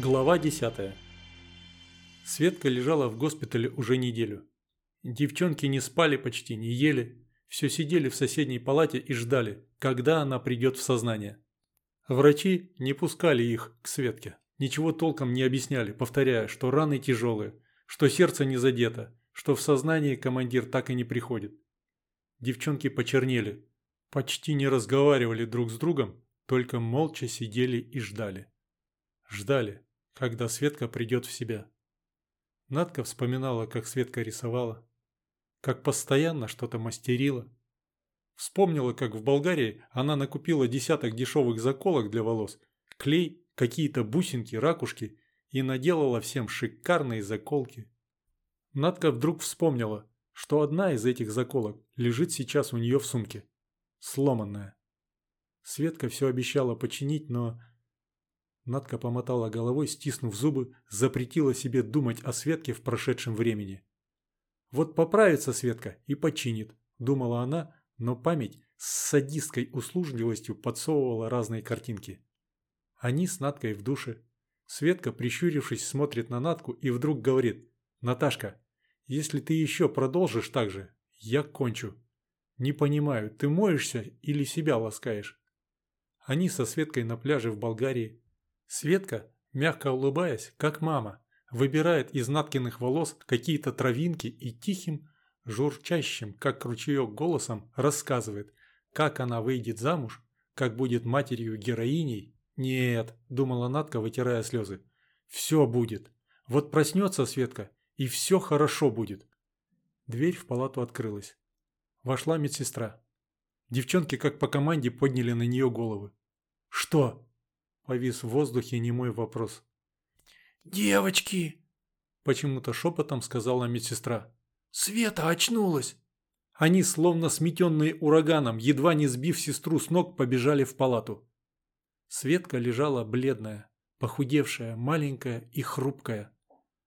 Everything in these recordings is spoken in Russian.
Глава 10. Светка лежала в госпитале уже неделю. Девчонки не спали почти, не ели. Все сидели в соседней палате и ждали, когда она придет в сознание. Врачи не пускали их к Светке. Ничего толком не объясняли, повторяя, что раны тяжелые, что сердце не задето, что в сознание командир так и не приходит. Девчонки почернели, почти не разговаривали друг с другом, только молча сидели и ждали. Ждали, когда Светка придет в себя. Надка вспоминала, как Светка рисовала, как постоянно что-то мастерила. Вспомнила, как в Болгарии она накупила десяток дешевых заколок для волос, клей, какие-то бусинки, ракушки и наделала всем шикарные заколки. Надка вдруг вспомнила, что одна из этих заколок лежит сейчас у нее в сумке, сломанная. Светка все обещала починить, но Надка помотала головой, стиснув зубы, запретила себе думать о Светке в прошедшем времени. «Вот поправится Светка и починит», – думала она, но память с садистской услужливостью подсовывала разные картинки. Они с Надкой в душе. Светка, прищурившись, смотрит на Надку и вдруг говорит «Наташка, если ты еще продолжишь так же, я кончу. Не понимаю, ты моешься или себя ласкаешь?» Они со Светкой на пляже в Болгарии, Светка, мягко улыбаясь, как мама, выбирает из Наткиных волос какие-то травинки и тихим, журчащим, как ручеек голосом, рассказывает, как она выйдет замуж, как будет матерью-героиней. «Нет», – думала Натка, вытирая слезы, – «все будет. Вот проснется Светка, и все хорошо будет». Дверь в палату открылась. Вошла медсестра. Девчонки, как по команде, подняли на нее головы. «Что?» Повис в воздухе немой вопрос. «Девочки!» Почему-то шепотом сказала медсестра. «Света очнулась!» Они, словно сметенные ураганом, едва не сбив сестру с ног, побежали в палату. Светка лежала бледная, похудевшая, маленькая и хрупкая.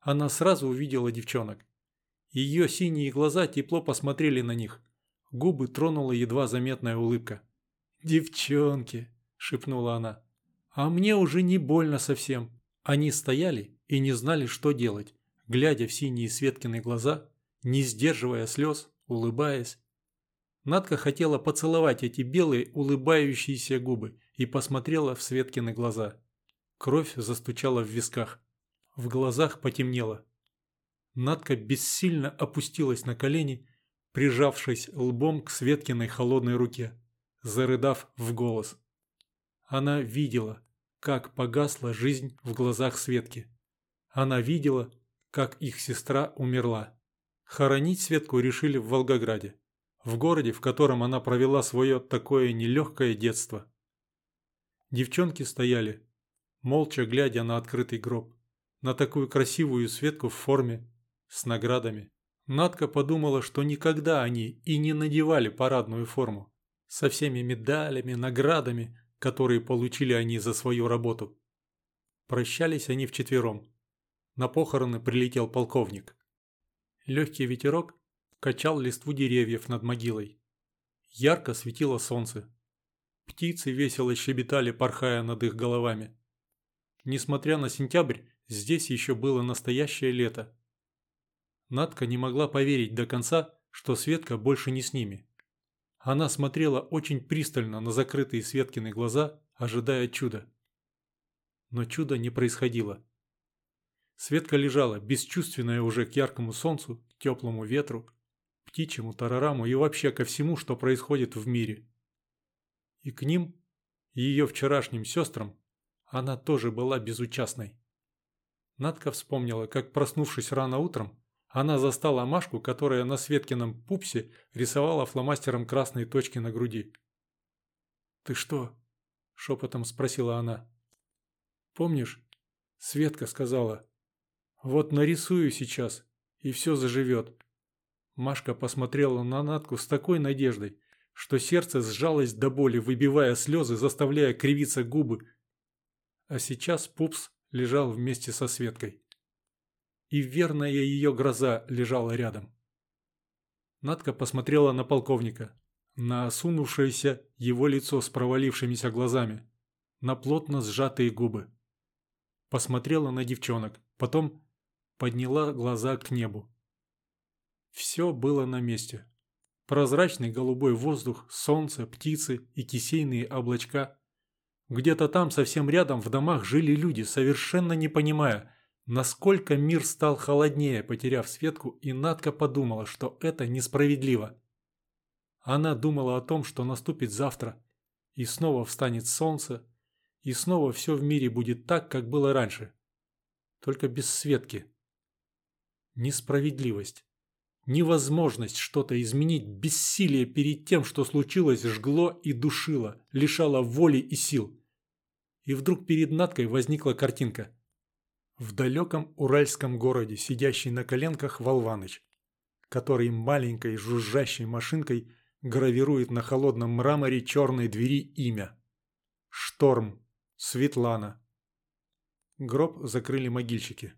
Она сразу увидела девчонок. Ее синие глаза тепло посмотрели на них. Губы тронула едва заметная улыбка. «Девчонки!» – шепнула она. А мне уже не больно совсем. Они стояли и не знали, что делать, глядя в синие Светкины глаза, не сдерживая слез, улыбаясь. Надка хотела поцеловать эти белые улыбающиеся губы и посмотрела в Светкины глаза. Кровь застучала в висках. В глазах потемнело. Надка бессильно опустилась на колени, прижавшись лбом к Светкиной холодной руке, зарыдав в голос. Она видела, как погасла жизнь в глазах Светки. Она видела, как их сестра умерла. Хоронить Светку решили в Волгограде, в городе, в котором она провела свое такое нелегкое детство. Девчонки стояли, молча глядя на открытый гроб, на такую красивую Светку в форме, с наградами. Надка подумала, что никогда они и не надевали парадную форму, со всеми медалями, наградами, которые получили они за свою работу. Прощались они вчетвером. На похороны прилетел полковник. Легкий ветерок качал листву деревьев над могилой. Ярко светило солнце. Птицы весело щебетали, порхая над их головами. Несмотря на сентябрь, здесь еще было настоящее лето. Надка не могла поверить до конца, что Светка больше не с ними. Она смотрела очень пристально на закрытые Светкины глаза, ожидая чуда. Но чуда не происходило. Светка лежала, бесчувственная уже к яркому солнцу, теплому ветру, птичьему тарараму и вообще ко всему, что происходит в мире. И к ним, ее вчерашним сестрам, она тоже была безучастной. Надка вспомнила, как, проснувшись рано утром, она застала Машку, которая на Светкином пупсе рисовала фломастером красные точки на груди. «Ты что?» – шепотом спросила она. «Помнишь?» – Светка сказала. «Вот нарисую сейчас, и все заживет». Машка посмотрела на Натку с такой надеждой, что сердце сжалось до боли, выбивая слезы, заставляя кривиться губы. А сейчас Пупс лежал вместе со Светкой и верная ее гроза лежала рядом. Надка посмотрела на полковника, на осунувшееся его лицо с провалившимися глазами, на плотно сжатые губы. посмотрела на девчонок, потом подняла глаза к небу. Все было на месте. Прозрачный голубой воздух, солнце, птицы и кисейные облачка. Где-то там, совсем рядом, в домах жили люди, совершенно не понимая, насколько мир стал холоднее, потеряв Светку, и Надка подумала, что это несправедливо. Она думала о том, что наступит завтра, и снова встанет солнце, и снова все в мире будет так, как было раньше. Только без Светки. Несправедливость. Невозможность что-то изменить, бессилие перед тем, что случилось, жгло и душило, лишало воли и сил. И вдруг перед Надкой возникла картинка. В далеком уральском городе, сидящий на коленках Волваныч, который маленькой жужжащей машинкой гравирует на холодном мраморе черной двери имя. Шторм. Светлана. Гроб закрыли могильщики.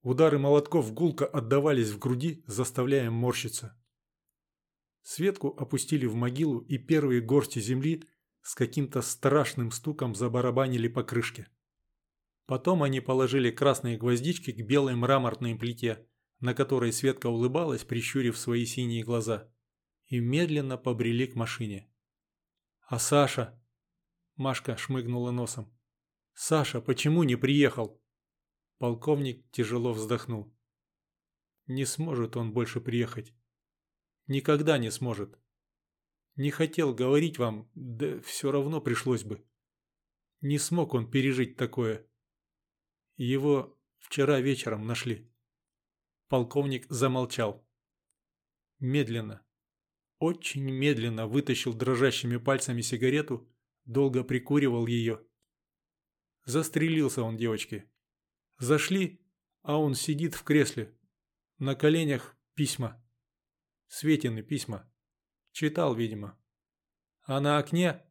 Удары молотков гулко отдавались в груди, заставляя морщиться. Светку опустили в могилу, и первые горсти земли с каким-то страшным стуком забарабанили по крышке. Потом они положили красные гвоздички к белой мраморной плите, на которой Светка улыбалась, прищурив свои синие глаза, и медленно побрели к машине. «А Саша?» Машка шмыгнула носом. «Саша, почему не приехал?» Полковник тяжело вздохнул. Не сможет он больше приехать. Никогда не сможет. Не хотел говорить вам, да все равно пришлось бы. Не смог он пережить такое. Его вчера вечером нашли. Полковник замолчал. Медленно, очень медленно вытащил дрожащими пальцами сигарету, долго прикуривал ее. Застрелился он девочки. Зашли, а он сидит в кресле. На коленях письма. Светины письма. Читал, видимо. А на окне...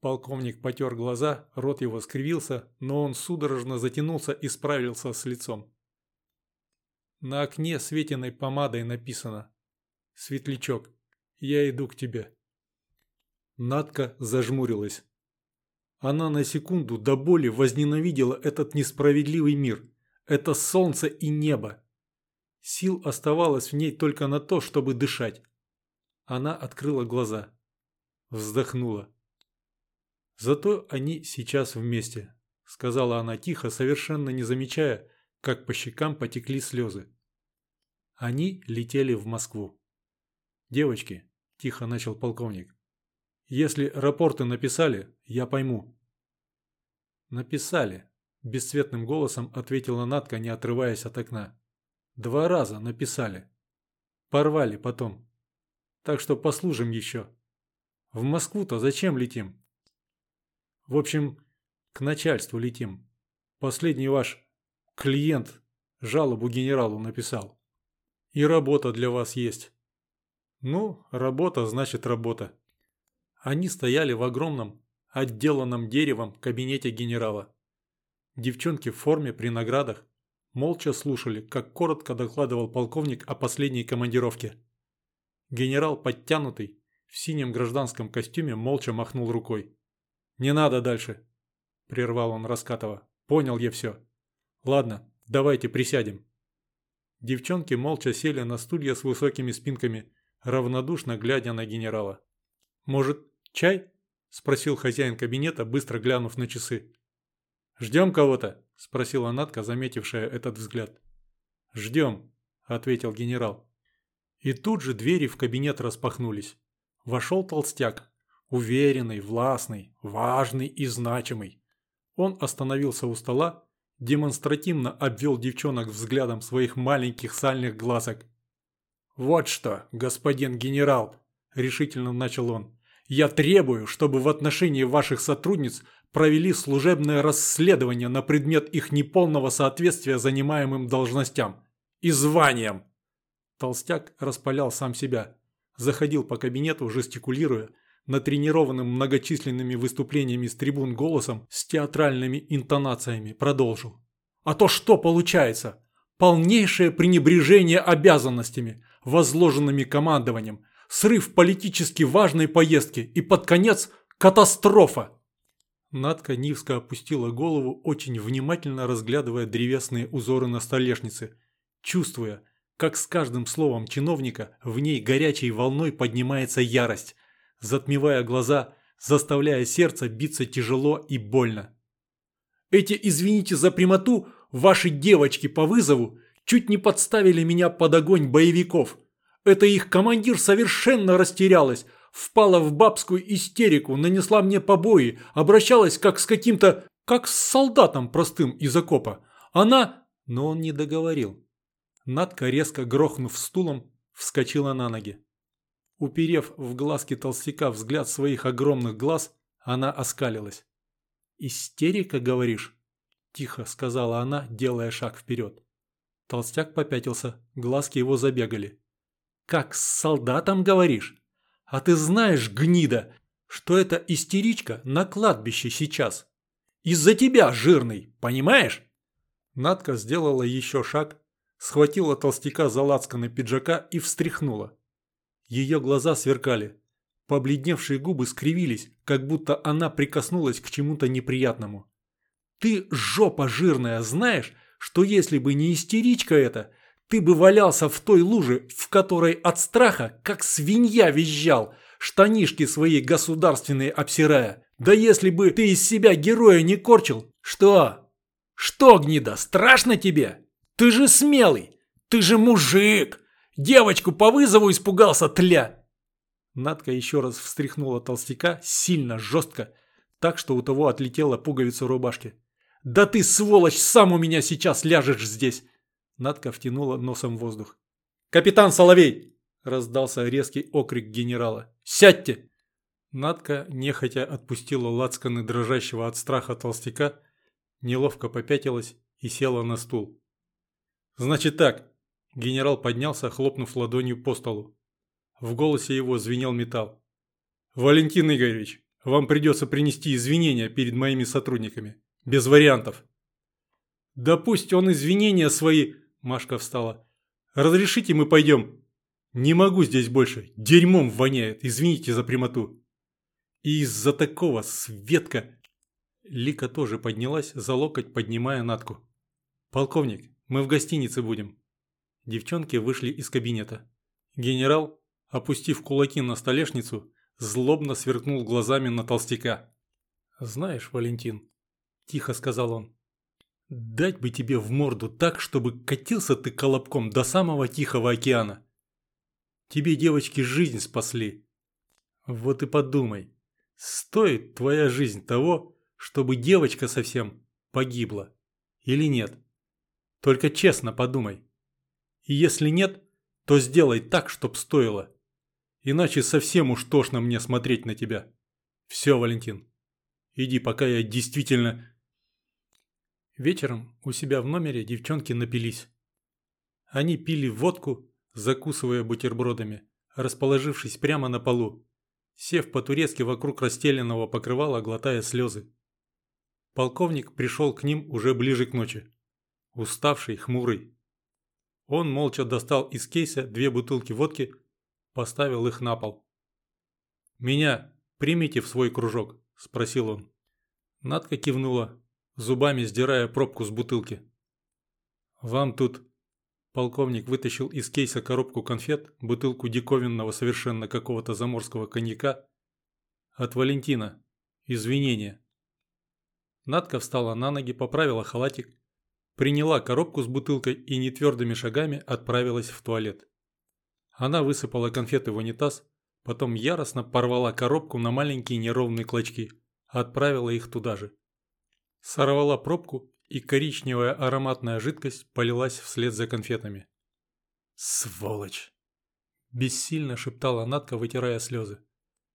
Полковник потер глаза, рот его скривился, но он судорожно затянулся и справился с лицом. На окне светиной помадой написано «Светлячок, я иду к тебе». Надка зажмурилась. Она на секунду до боли возненавидела этот несправедливый мир, это солнце и небо. Сил оставалось в ней только на то, чтобы дышать. Она открыла глаза. Вздохнула. «Зато они сейчас вместе», — сказала она тихо, совершенно не замечая, как по щекам потекли слезы. Они летели в Москву. «Девочки», – тихо начал полковник, если рапорты написали, я пойму». «Написали», – бесцветным голосом ответила Натка, не отрываясь от окна. «Два раза написали. Порвали потом. Так что послужим еще. В Москву-то зачем летим?» «В общем, к начальству летим. Последний ваш клиент жалобу генералу написал. И работа для вас есть». «Ну, работа значит работа». Они стояли в огромном, отделанном деревом кабинете генерала. Девчонки в форме при наградах молча слушали, как коротко докладывал полковник о последней командировке. Генерал подтянутый, в синем гражданском костюме молча махнул рукой. «Не надо дальше», – прервал он Раскатова. «Понял я все. Ладно, давайте присядем». Девчонки молча сели на стулья с высокими спинками, равнодушно глядя на генерала. «Может, чай?» – спросил хозяин кабинета, быстро глянув на часы. «Ждем кого-то?» – спросила Натка, заметившая этот взгляд. «Ждем», – ответил генерал. И тут же двери в кабинет распахнулись. Вошел толстяк, уверенный, властный, важный и значимый. Он остановился у стола, демонстративно обвел девчонок взглядом своих маленьких сальных глазок. «Вот что, господин генерал!» – решительно начал он. «Я требую, чтобы в отношении ваших сотрудниц провели служебное расследование на предмет их неполного соответствия занимаемым должностям и званиям». Толстяк распалял сам себя, заходил по кабинету, жестикулируя, натренированным многочисленными выступлениями с трибун голосом с театральными интонациями, продолжил. «А то что получается? Полнейшее пренебрежение обязанностями, возложенными командованием, срыв политически важной поездки и под конец катастрофа. Надка низко опустила голову, очень внимательно разглядывая древесные узоры на столешнице, чувствуя, как с каждым словом чиновника в ней горячей волной поднимается ярость, затмевая глаза, заставляя сердце биться тяжело и больно. «Эти, извините за прямоту, ваши девочки по вызову чуть не подставили меня под огонь боевиков. Это их командир совершенно растерялась, впала в бабскую истерику, нанесла мне побои, обращалась как с каким-то... как с солдатом простым из окопа. Она... Но он не договорил. Надка, резко грохнув стулом, вскочила на ноги. Уперев в глазки толстяка взгляд своих огромных глаз, она оскалилась. «Истерика, говоришь?» – тихо сказала она, делая шаг вперед. Толстяк попятился, глазки его забегали. «Как с солдатом говоришь?» А ты знаешь, гнида, что эта истеричка на кладбище сейчас? Из-за тебя, жирный, понимаешь?» Надка сделала еще шаг, схватила толстяка за лацканы пиджака и встряхнула. Ее глаза сверкали. Побледневшие губы скривились, как будто она прикоснулась к чему-то неприятному. «Ты, жопа жирная, знаешь, что если бы не истеричка эта, ты бы валялся в той луже, в которой от страха, как свинья визжал, штанишки свои государственные обсирая. Да если бы ты из себя героя не корчил. Что? Что, гнида, страшно тебе? Ты же смелый. Ты же мужик. Девочку по вызову испугался, тля. Надка еще раз встряхнула толстяка сильно, жестко, так что у того отлетела пуговица рубашки. «Да ты, сволочь, сам у меня сейчас ляжешь здесь! Надка втянула носом воздух. «Капитан Соловей!» – раздался резкий окрик генерала. «Сядьте!» Надка нехотя отпустила лацканы дрожащего от страха толстяка, неловко попятилась и села на стул. «Значит так!» – генерал поднялся, хлопнув ладонью по столу. В голосе его звенел металл. «Валентин Игоревич, вам придется принести извинения перед моими сотрудниками. Без вариантов». «Да пусть он извинения свои Машка встала. «Разрешите, мы пойдем?» «Не могу здесь больше. Дерьмом воняет. Извините за прямоту». И из-за такого Светка... Лика тоже поднялась, за локоть поднимая Натку. «Полковник, мы в гостинице будем». Девчонки вышли из кабинета. Генерал, опустив кулаки на столешницу, злобно сверкнул глазами на толстяка. «Знаешь, Валентин», – тихо сказал он, Дать бы тебе в морду так, чтобы катился ты колобком до самого Тихого океана. Тебе девочки жизнь спасли. Вот и подумай, стоит твоя жизнь того, чтобы девочка совсем погибла или нет? Только честно подумай. И если нет, то сделай так, чтоб стоило. Иначе совсем уж тошно мне смотреть на тебя. Все, Валентин, иди, пока я действительно Вечером у себя в номере девчонки напились. Они пили водку, закусывая бутербродами, расположившись прямо на полу, сев по-турецки вокруг расстеленного покрывала, глотая слезы. Полковник пришел к ним уже ближе к ночи, уставший, хмурый. Он молча достал из кейса две бутылки водки, поставил их на пол. «Меня примите в свой кружок?» – спросил он. Надка кивнула, зубами сдирая пробку с бутылки. «Вам тут...» Полковник вытащил из кейса коробку конфет, бутылку диковинного совершенно какого-то заморского коньяка. «От Валентина. Извинения». Надка встала на ноги, поправила халатик, приняла коробку с бутылкой и нетвердыми шагами отправилась в туалет. Она высыпала конфеты в унитаз, потом яростно порвала коробку на маленькие неровные клочки, отправила их туда же. Сорвала пробку, и коричневая ароматная жидкость полилась вслед за конфетами. «Сволочь!» – бессильно шептала Натка, вытирая слезы.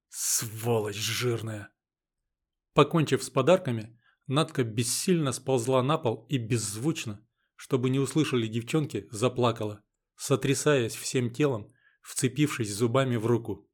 «Сволочь жирная!» Покончив с подарками, Натка бессильно сползла на пол и беззвучно, чтобы не услышали девчонки, заплакала, сотрясаясь всем телом, вцепившись зубами в руку.